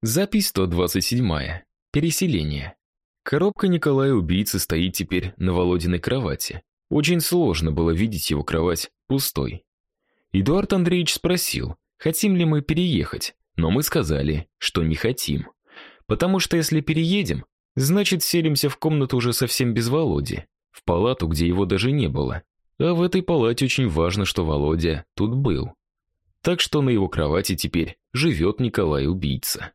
Запись 127. Переселение. Коробка Николая убийцы стоит теперь на Володиной кровати. Очень сложно было видеть его кровать пустой. Эдуард Андреевич спросил, хотим ли мы переехать, но мы сказали, что не хотим. Потому что если переедем, значит, селимся в комнату уже совсем без Володи, в палату, где его даже не было. А в этой палате очень важно, что Володя тут был. Так что на его кровати теперь живет Николай убийца.